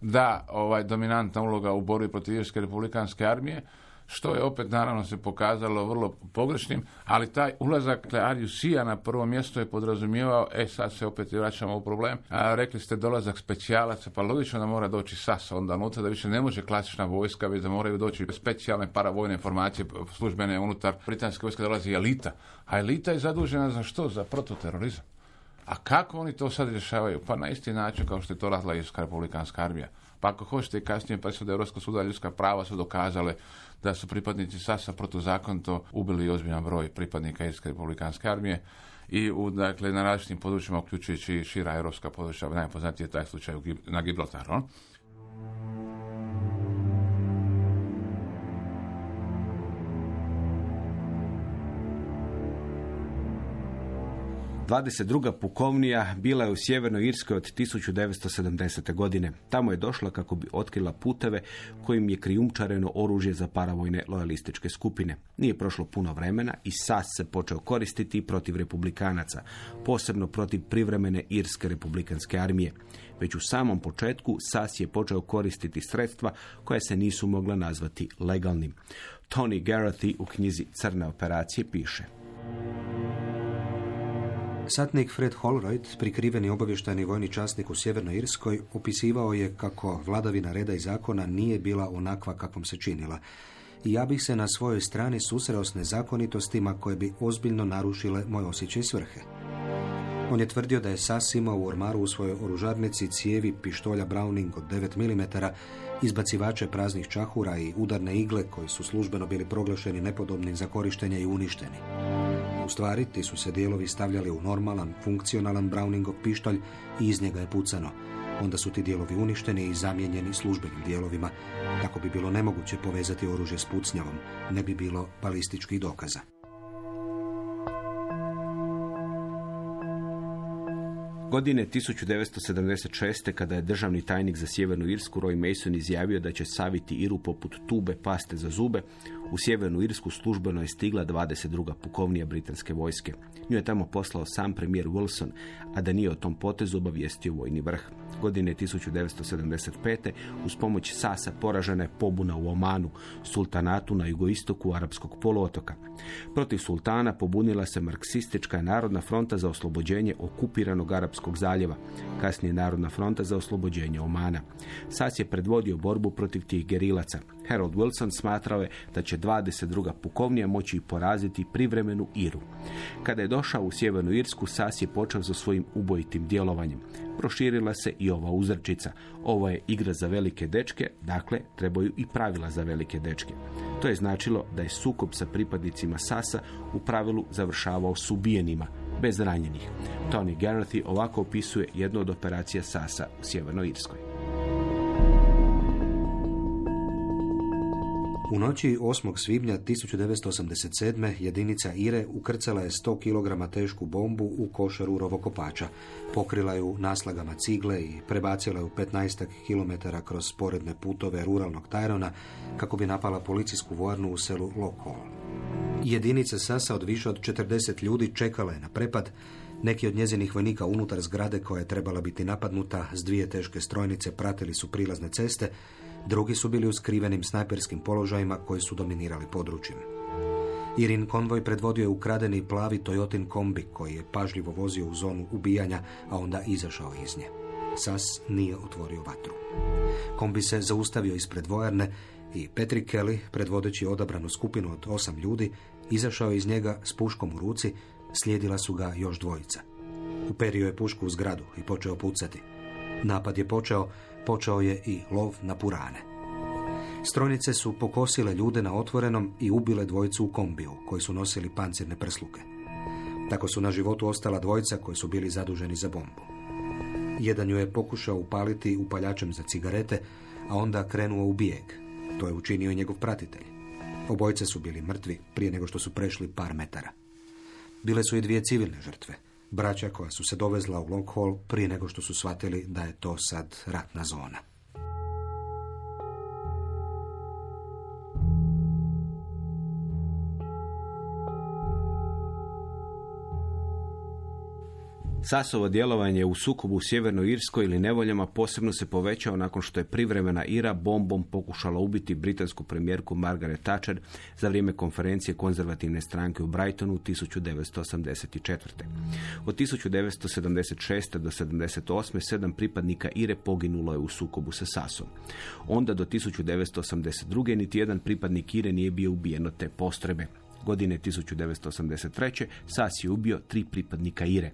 da ovaj dominantna uloga u borbi protiv Irske republikanske armije, što je opet naravno se pokazalo vrlo pogrešnim, ali taj ulazak dakle, Ariusija na prvo mjesto je podrazumijevao, e sad se opet vraćamo u problem, a, rekli ste dolazak specijalaca, pa logično da mora doći SAS onda unutra, da više ne može klasična vojska, već da moraju doći specijalne paravojne informacije službene unutar britanske vojske, dolazi elita, a elita je zadužena za što? Za prototerorizam. A kako oni to sad rješavaju? Pa na isti način kao što je to radila Irska republikanska armija. Pa ako hoćete i kasnije presude Europskog suda ljudska prava su dokazale da su pripadnici SAS-a protuzakonito ubili ozbiljan broj pripadnika Irske republikanske armije i u, dakle, na različitim područjima, uključujući šira europska područja, najpoznatiji je taj slučaj na Gibraltaru. 22. pukovnija bila je u Sjevernoj Irskoj od 1970. godine. Tamo je došla kako bi otkrila puteve kojim je krijumčareno oružje za paravojne lojalističke skupine. Nije prošlo puno vremena i SAS se počeo koristiti protiv republikanaca, posebno protiv privremene Irske republikanske armije. Već u samom početku SAS je počeo koristiti sredstva koja se nisu mogla nazvati legalnim. Tony Garothy u knjizi Crne operacije piše. Satnik Fred Holroyd, prikriveni obavještajni vojni časnik u Sjevernoj Irskoj, opisivao je kako vladavina reda i zakona nije bila onakva kakvom se činila. I ja bih se na svojoj strani susreo s nezakonitostima koje bi ozbiljno narušile moj osjećaj svrhe. On je tvrdio da je SAS imao u ormaru u svojoj oružarnici cijevi pištolja Browning od 9 mm, izbacivače praznih čahura i udarne igle koji su službeno bili proglašeni nepodobnim za korištenje i uništeni. U stvari, ti su se dijelovi stavljali u normalan, funkcionalan Browningov pištolj i iz njega je pucano. Onda su ti dijelovi uništeni i zamijenjeni službenim dijelovima. Kako bi bilo nemoguće povezati oružje s pucnjavom, ne bi bilo balističkih dokaza. Godine 1976. kada je državni tajnik za Sjevernu Irsku Roy Mason izjavio da će saviti Iru poput tube paste za zube, u Sjevernu Irsku službeno je stigla 22. pukovnija britanske vojske. Nju je tamo poslao sam premijer Wilson, a da nije o tom potezu obavijestio vojni vrh. Godine 1975. uz pomoć Sasa poražena je pobuna u Omanu, sultanatu na jugoistoku Arapskog poluotoka. Protiv sultana pobunila se marksistička narodna fronta za oslobođenje okupiranog Arapskog zaljeva, kasnije Narodna fronta za oslobođenje Omana. Sas je predvodio borbu protiv tih gerilaca. Harold Wilson smatrao je da će 22. pukovnija moći poraziti privremenu Iru. Kada je došao u Sjevernu Irsku, Sas je počeo za svojim ubojitim djelovanjem. Proširila se i ova uzrčica. Ovo je igra za velike dečke, dakle trebaju i pravila za velike dečke. To je značilo da je sukob sa pripadnicima Sasa u pravilu završavao s ubijenima, bez ranjenih. Tony Garothy ovako opisuje jednu od operacija Sasa u Sjevernoj Irskoj. U noći 8. svibnja 1987. jedinica Ire ukrcala je 100 kg tešku bombu u košaru rovokopača. Pokrila ju naslagama cigle i prebacila ju 15 km kroz sporedne putove ruralnog Tajrona kako bi napala policijsku vojarnu u selu Lokol. Jedinica Sasa od više od 40 ljudi čekala je na prepad. Neki od njezinih vojnika unutar zgrade koja je trebala biti napadnuta s dvije teške strojnice pratili su prilazne ceste, Drugi su bili u skrivenim snajperskim položajima koji su dominirali područjem. Irin konvoj predvodio je ukradeni plavi Toyotin kombi koji je pažljivo vozio u zonu ubijanja, a onda izašao iz nje. Sas nije otvorio vatru. Kombi se zaustavio ispred vojarne i Petri Kelly, predvodeći odabranu skupinu od osam ljudi, izašao iz njega s puškom u ruci, slijedila su ga još dvojica. Uperio je pušku u zgradu i počeo pucati. Napad je počeo, počeo je i lov na purane. Strojnice su pokosile ljude na otvorenom i ubile dvojicu u kombiju, koji su nosili pancirne prsluke. Tako su na životu ostala dvojica koji su bili zaduženi za bombu. Jedan ju je pokušao upaliti upaljačem za cigarete, a onda krenuo u bijeg. To je učinio i njegov pratitelj. Obojice su bili mrtvi prije nego što su prešli par metara. Bile su i dvije civilne žrtve. Braća koja su se dovezla u Long Hall prije nego što su shvatili da je to sad ratna zona. Sasovo djelovanje u sukobu u Sjevernoj Irskoj ili nevoljama posebno se povećao nakon što je privremena Ira bombom pokušala ubiti britansku premijerku Margaret Thatcher za vrijeme konferencije konzervativne stranke u Brightonu 1984. Od 1976. do 78. sedam pripadnika Ire poginulo je u sukobu sa Sasom. Onda do 1982. niti jedan pripadnik Ire nije bio ubijen od te postrebe. Godine 1983. Sas je ubio tri pripadnika Ire,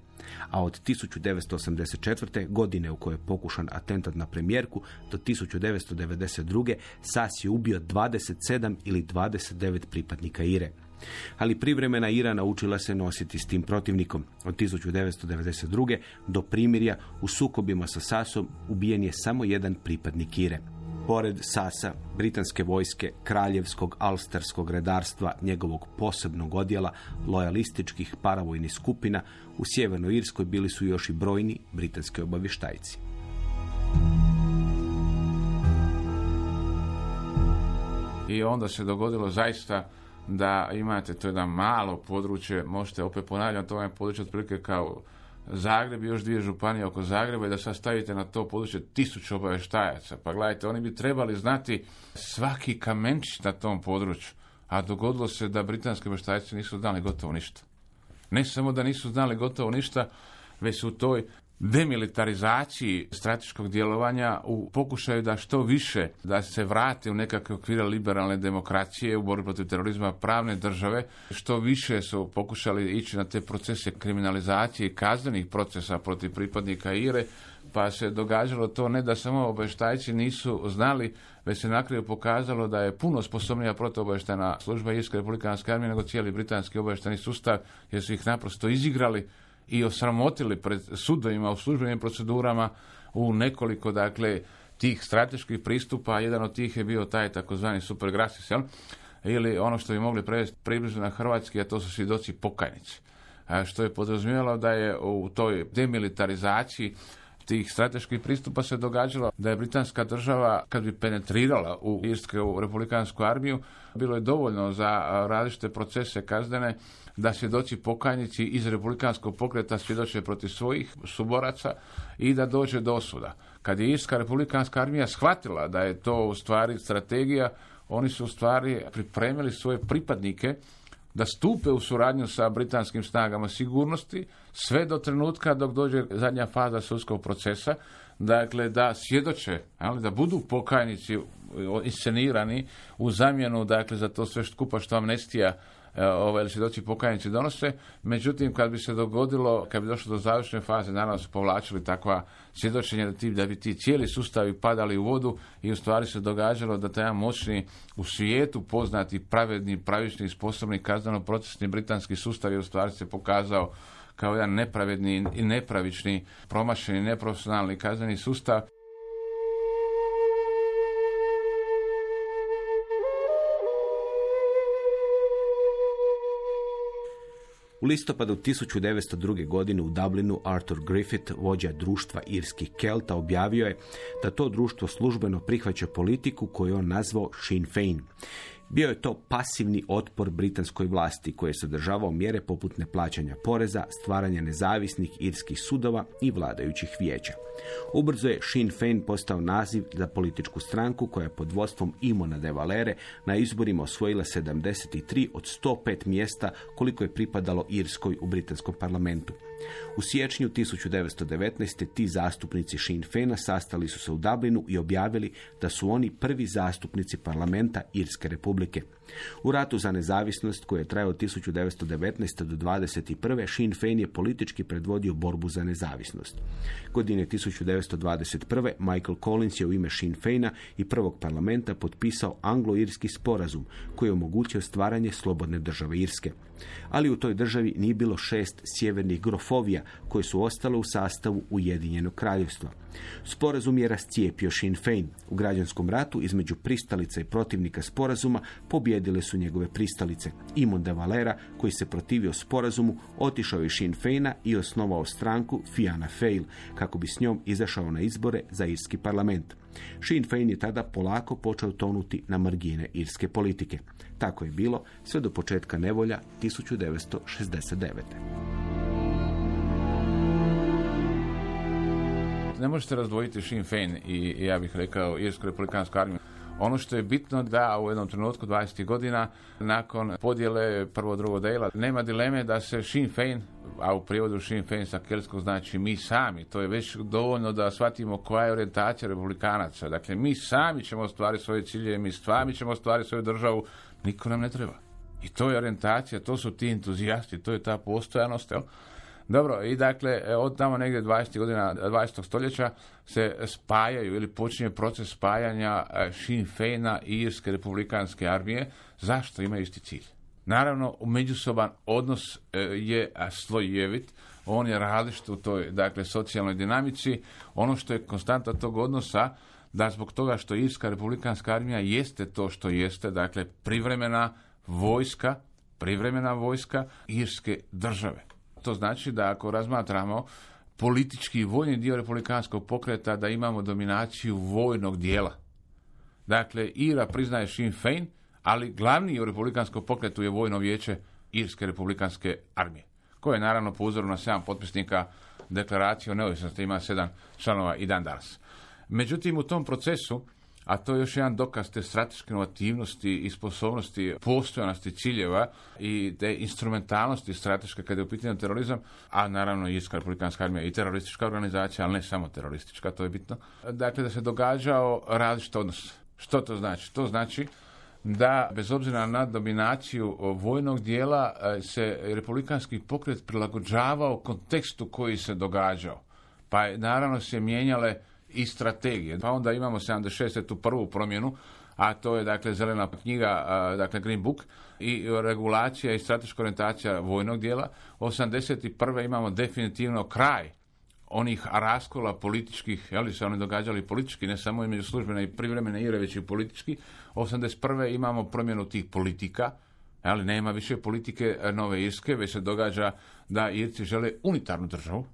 a od 1984. godine u kojoj je pokušan atentat na premijerku do 1992. Sas je ubio 27 ili 29 pripadnika Ire. Ali privremena Ira naučila se nositi s tim protivnikom. Od 1992. do primirja u sukobima sa Sasom ubijen je samo jedan pripadnik Ire pored Sasa, britanske vojske, kraljevskog alstarskog redarstva, njegovog posebnog odjela, lojalističkih paravojnih skupina, u Sjevernoj Irskoj bili su još i brojni britanski obavještajci. I onda se dogodilo zaista da imate to jedan malo područje, možete opet ponavljati, to je područje otprilike kao Zagreb i još dvije županije oko Zagreba i da sad stavite na to područje tisuću obavještajaca. Pa gledajte, oni bi trebali znati svaki kamenčić na tom području. A dogodilo se da britanski obavještajci nisu znali gotovo ništa. Ne samo da nisu znali gotovo ništa, već su u toj demilitarizaciji strateškog djelovanja u pokušaju da što više da se vrate u nekakve okvire liberalne demokracije u borbi protiv terorizma pravne države, što više su pokušali ići na te procese kriminalizacije i kaznenih procesa protiv pripadnika IRE, pa se događalo to ne da samo obavještajci nisu znali, već se na kraju pokazalo da je puno sposobnija protuobavještajna služba Irske republikanske armije nego cijeli britanski obavještajni sustav, jer su ih naprosto izigrali i osramotili pred sudovima u službenim procedurama u nekoliko dakle tih strateških pristupa, jedan od tih je bio taj takozvani supergrasis, jel? ili ono što bi mogli prevesti približno na hrvatski, a to su svjedoci pokajnici. Što je podrazumijevalo da je u toj demilitarizaciji tih strateških pristupa se događalo da je britanska država kad bi penetrirala u Irsku republikansku armiju bilo je dovoljno za različite procese kaznene da svjedoci pokajnici iz republikanskog pokreta svjedoče protiv svojih suboraca i da dođe do osuda. Kad je Irska republikanska armija shvatila da je to u stvari strategija, oni su u stvari pripremili svoje pripadnike da stupe u suradnju sa britanskim snagama sigurnosti sve do trenutka dok dođe zadnja faza sudskog procesa, dakle da svjedoče, ali da budu pokajnici inscenirani u zamjenu dakle za to sve skupa što amnestija E, ovaj, svjedoci pokajnici donose. Međutim, kad bi se dogodilo, kad bi došlo do završne faze, naravno su povlačili takva svjedočenja da, da bi ti cijeli sustavi padali u vodu i u stvari se događalo da taj moćni u svijetu poznati, pravedni, pravični sposobni kazneno-procesni britanski sustav je u stvari se pokazao kao jedan nepravedni i nepravični, promašeni, neprofesionalni kazneni sustav. U listopadu 1902. godine u Dublinu Arthur Griffith, vođa društva irskih Kelta, objavio je da to društvo službeno prihvaća politiku koju on nazvao Sinn Fein. Bio je to pasivni otpor britanskoj vlasti koji je sadržavao mjere poput neplaćanja poreza, stvaranja nezavisnih irskih sudova i vladajućih vijeća. Ubrzo je Sinn Féin postao naziv za političku stranku koja je pod vodstvom Imona de Valere na izborima osvojila 73 od 105 mjesta koliko je pripadalo Irskoj u britanskom parlamentu. U siječnju 1919. ti zastupnici Sinn Féina sastali su se u Dublinu i objavili da su oni prvi zastupnici parlamenta Irske republike. republike. U ratu za nezavisnost koji je trajao od 1919. do 1921. Sinn Féin je politički predvodio borbu za nezavisnost. Godine 1921. Michael Collins je u ime Sinn Féina i prvog parlamenta potpisao anglo-irski sporazum koji je omogućio stvaranje slobodne države Irske. Ali u toj državi nije bilo šest sjevernih grofovija koje su ostale u sastavu Ujedinjenog kraljevstva. Sporazum je rascijepio Sinn Féin. U građanskom ratu između pristalica i protivnika sporazuma pobjedio slijedile su njegove pristalice. Imon de Valera, koji se protivio sporazumu, otišao je Sinn Feina i osnovao stranku Fianna Fail, kako bi s njom izašao na izbore za irski parlament. Sinn Fein je tada polako počeo tonuti na margine irske politike. Tako je bilo sve do početka nevolja 1969. Ne možete razdvojiti Sinn Fein i ja bih rekao Irsku republikansku armiju. Ono što je bitno da u jednom trenutku 20. godina nakon podjele prvo drugo dela nema dileme da se Sinn Fein, a u prijevodu Sinn Fein sa kelskog znači mi sami, to je već dovoljno da shvatimo koja je orijentacija republikanaca. Dakle, mi sami ćemo ostvariti svoje ciljeve, mi sami ćemo ostvariti svoju državu, niko nam ne treba. I to je orijentacija, to su ti entuzijasti, to je ta postojanost. Jel? Dobro, i dakle, e, od tamo negdje 20. godina 20. stoljeća se spajaju ili počinje proces spajanja e, Sinn Feina i Irske republikanske armije. Zašto? Ima isti cilj. Naravno, međusoban odnos e, je slojevit, on je različit u toj dakle, socijalnoj dinamici. Ono što je konstanta tog odnosa, da zbog toga što Irska republikanska armija jeste to što jeste, dakle privremena vojska, privremena vojska Irske države. To znači da ako razmatramo politički vojni dio republikanskog pokreta, da imamo dominaciju vojnog dijela. Dakle, Ira priznaje Sinn Fein, ali glavni u republikanskom pokretu je vojno vijeće Irske republikanske armije, koje je naravno po uzoru na sedam potpisnika deklaracije o neovisnosti ima sedam članova i dan danas. Međutim, u tom procesu a to je još jedan dokaz te strateške inovativnosti i sposobnosti postojanosti ciljeva i te instrumentalnosti strateške kada je u pitanju terorizam, a naravno i Irska republikanska armija i teroristička organizacija, ali ne samo teroristička, to je bitno. Dakle, da se događao različit odnos. Što to znači? To znači da bez obzira na dominaciju vojnog dijela se republikanski pokret prilagođavao kontekstu koji se događao. Pa naravno se mijenjale i strategije. Pa onda imamo 76. tu prvu promjenu, a to je dakle zelena knjiga, dakle Green Book i regulacija i strateška orijentacija vojnog dijela. 81. imamo definitivno kraj onih raskola političkih, je se oni događali politički, ne samo između službene i privremene ire, već i politički. 81. imamo promjenu tih politika, ali nema više politike Nove Irske, već se događa da Irci žele unitarnu državu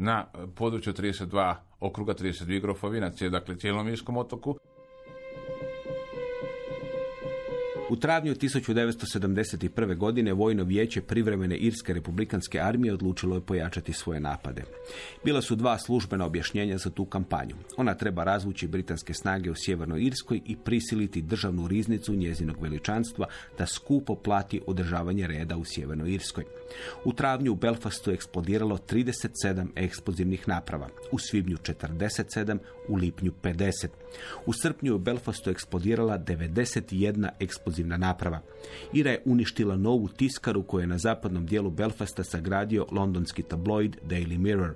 na području 32 okruga 32 grofovi na dakle, cijelom Irskom otoku. U travnju 1971. godine Vojno vijeće privremene Irske republikanske armije odlučilo je pojačati svoje napade. Bila su dva službena objašnjenja za tu kampanju. Ona treba razvući britanske snage u Sjevernoj Irskoj i prisiliti državnu riznicu njezinog veličanstva da skupo plati održavanje reda u Sjevernoj Irskoj. U travnju u Belfastu je eksplodiralo 37 eksplozivnih naprava, u svibnju 47, u lipnju 50. U srpnju je u Belfastu eksplodirala 91 eksplozivna naprava. Ira je uništila novu tiskaru koju je na zapadnom dijelu Belfasta sagradio londonski tabloid Daily Mirror.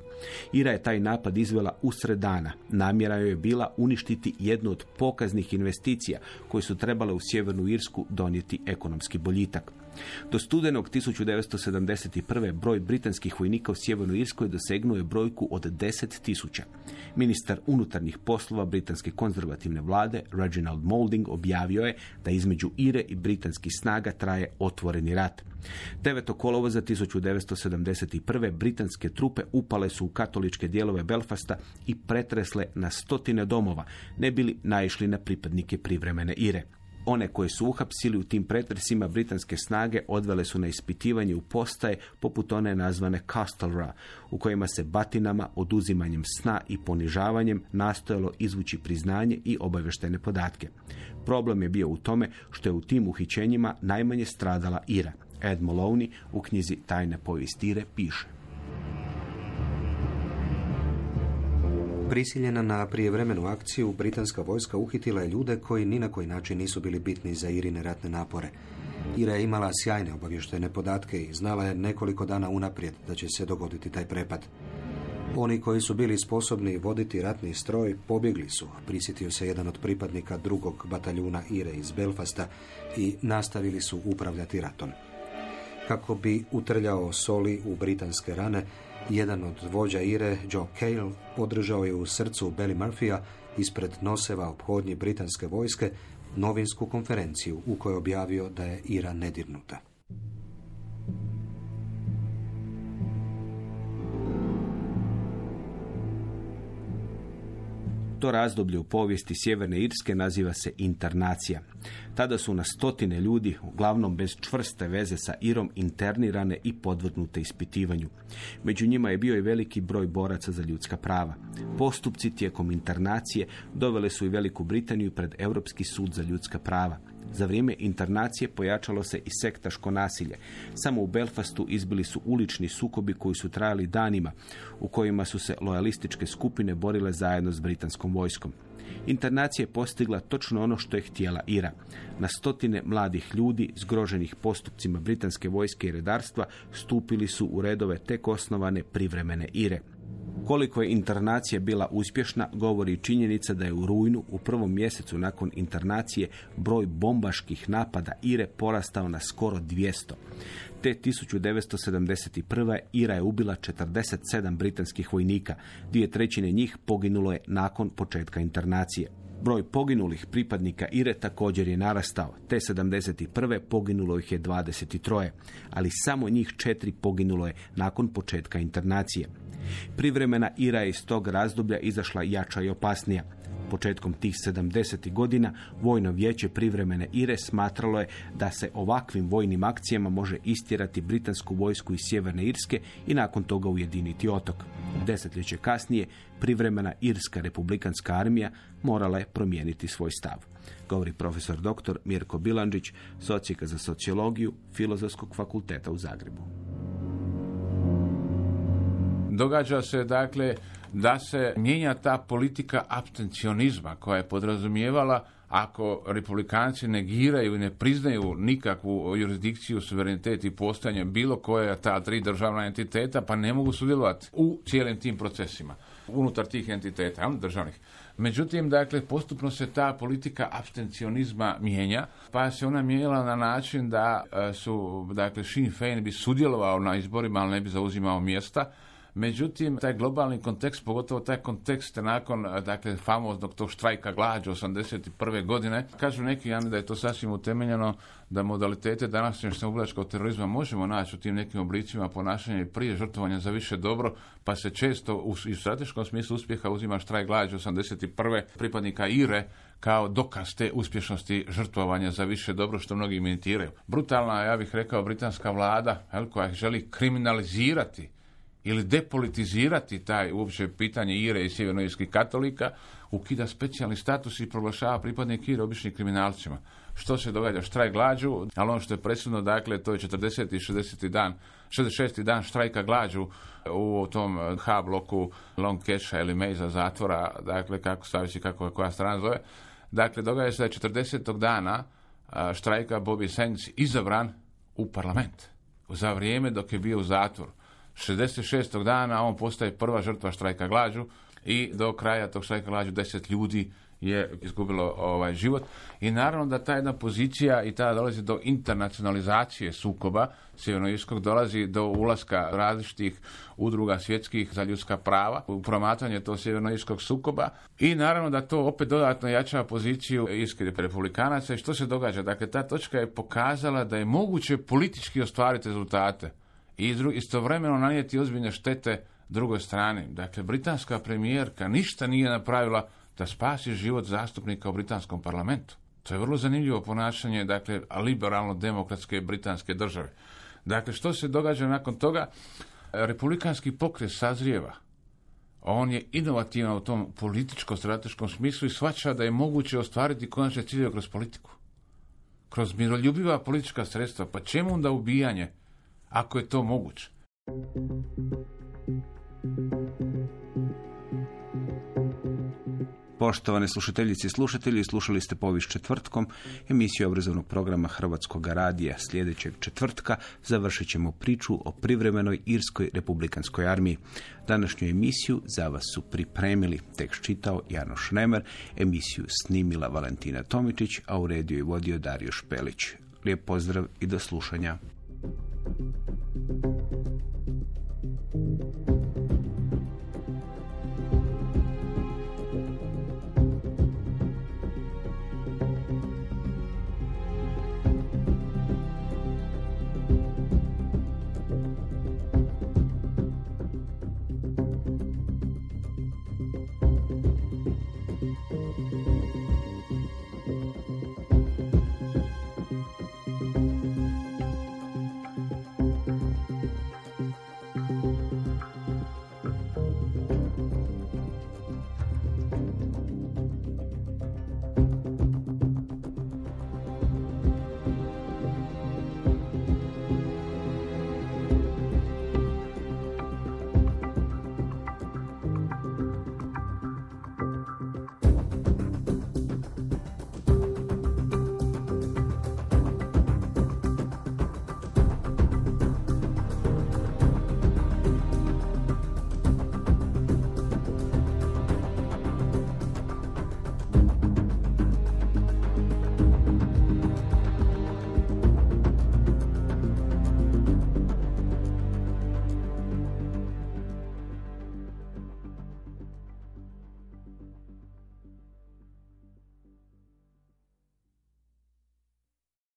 Ira je taj napad izvela usred dana. Namjera joj je bila uništiti jednu od pokaznih investicija koje su trebale u Sjevernu Irsku donijeti ekonomski boljitak. Do studenog 1971. broj britanskih vojnika u Sjevernoj Irskoj dosegnuo je brojku od 10.000. Ministar unutarnjih poslova britanske konzervativne vlade Reginald Moulding objavio je da između Ire i britanskih snaga traje otvoreni rat. 9. kolovoza 1971. britanske trupe upale su u katoličke dijelove Belfasta i pretresle na stotine domova, ne bili naišli na pripadnike privremene Ire. One koje su uhapsili u tim pretresima britanske snage odvele su na ispitivanje u postaje poput one nazvane Castlera, u kojima se batinama, oduzimanjem sna i ponižavanjem nastojalo izvući priznanje i obavještene podatke. Problem je bio u tome što je u tim uhićenjima najmanje stradala Ira. Ed Maloney u knjizi Tajne povijestire piše. Prisiljena na prijevremenu akciju, britanska vojska uhitila je ljude koji ni na koji način nisu bili bitni za Irine ratne napore. Ira je imala sjajne obavještene podatke i znala je nekoliko dana unaprijed da će se dogoditi taj prepad. Oni koji su bili sposobni voditi ratni stroj pobjegli su, prisjetio se jedan od pripadnika drugog bataljuna Ire iz Belfasta i nastavili su upravljati ratom. Kako bi utrljao soli u britanske rane, jedan od vođa Ire, Joe Cale, održao je u srcu Belly Murphyja ispred noseva ophodnje britanske vojske novinsku konferenciju u kojoj objavio da je Ira nedirnuta. To razdoblje u povijesti Sjeverne Irske naziva se internacija. Tada su na stotine ljudi, uglavnom bez čvrste veze sa Irom, internirane i podvrgnute ispitivanju. Među njima je bio i veliki broj boraca za ljudska prava. Postupci tijekom internacije dovele su i Veliku Britaniju pred Europski sud za ljudska prava. Za vrijeme internacije pojačalo se i sektaško nasilje. Samo u Belfastu izbili su ulični sukobi koji su trajali danima, u kojima su se lojalističke skupine borile zajedno s britanskom vojskom. Internacija je postigla točno ono što je htjela Ira. Na stotine mladih ljudi, zgroženih postupcima britanske vojske i redarstva, stupili su u redove tek osnovane privremene Ire. Koliko je internacija bila uspješna, govori činjenica da je u rujnu, u prvom mjesecu nakon internacije, broj bombaških napada Ire porastao na skoro 200. Te 1971. Ira je ubila 47 britanskih vojnika. Dvije trećine njih poginulo je nakon početka internacije. Broj poginulih pripadnika Ire također je narastao. Te 71. poginulo ih je 23. Ali samo njih četiri poginulo je nakon početka internacije. Privremena Ira je iz tog razdoblja izašla jača i opasnija. Početkom tih 70. godina vojno vijeće privremene Ire smatralo je da se ovakvim vojnim akcijama može istjerati britansku vojsku iz Sjeverne Irske i nakon toga ujediniti otok. Desetljeće kasnije privremena Irska republikanska armija morala je promijeniti svoj stav. Govori profesor dr. Mirko Bilandžić, socijeka za sociologiju Filozofskog fakulteta u Zagrebu. Događa se dakle da se mijenja ta politika abstencionizma koja je podrazumijevala ako republikanci negiraju i ne priznaju nikakvu jurisdikciju, suverenitet i postojanje bilo koje ta tri državna entiteta, pa ne mogu sudjelovati u cijelim tim procesima unutar tih entiteta, državnih. Međutim, dakle, postupno se ta politika abstencionizma mijenja, pa se ona mijenjala na način da e, su, dakle, Sinn Fein bi sudjelovao na izborima, ali ne bi zauzimao mjesta, Međutim, taj globalni kontekst, pogotovo taj kontekst nakon dakle, famoznog tog štrajka glađa 81. godine, kažu neki ja da je to sasvim utemeljeno da modalitete današnjeg samoblačkog terorizma možemo naći u tim nekim oblicima ponašanja i prije žrtvovanja za više dobro, pa se često u, u strateškom smislu uspjeha uzima štrajk glađa 81. pripadnika IRE kao dokaz te uspješnosti žrtvovanja za više dobro što mnogi imitiraju. Brutalna, ja bih rekao, britanska vlada jel, koja želi kriminalizirati ili depolitizirati taj uopće pitanje Ire i sjevernoirskih katolika, ukida specijalni status i proglašava pripadnike Ire običnim kriminalcima. Što se događa? Štrajk glađu, ali ono što je presudno, dakle, to je 40. i 60. dan, 66. dan štrajka glađu u tom H bloku Long Cache ili Meza zatvora, dakle, kako stavisi kako koja strana zove. Dakle, događa se da je 40. dana štrajka Bobby Sands izabran u parlament za vrijeme dok je bio u zatvoru. 66. dana on postaje prva žrtva štrajka glađu i do kraja tog štrajka glađu deset ljudi je izgubilo ovaj život i naravno da ta jedna pozicija i tada dolazi do internacionalizacije sukoba sjevernoirskog dolazi do ulaska različitih udruga svjetskih za ljudska prava u promatranje tog sjevernoirskog sukoba i naravno da to opet dodatno jača poziciju irskih republikanaca i što se događa? Dakle, ta točka je pokazala da je moguće politički ostvariti rezultate i istovremeno nanijeti ozbiljne štete drugoj strani. Dakle, britanska premijerka ništa nije napravila da spasi život zastupnika u britanskom parlamentu. To je vrlo zanimljivo ponašanje, dakle, liberalno-demokratske britanske države. Dakle, što se događa nakon toga? Republikanski pokret sazrijeva. On je inovativan u tom političko-strateškom smislu i shvaća da je moguće ostvariti konačne ciljeve kroz politiku. Kroz miroljubiva politička sredstva. Pa čemu onda ubijanje? Ako je to moguće. Poštovane slušateljice i slušatelji, slušali ste povijest četvrtkom, emisiju obrazovnog programa Hrvatskog radija. Sljedećeg četvrtka završit ćemo priču o privremenoj Irskoj republikanskoj armiji. Današnju emisiju za vas su pripremili tekst čitao Janoš Nemer, emisiju snimila Valentina Tomičić, a u rediju je vodio Dario Špelić. Lijep pozdrav i do slušanja.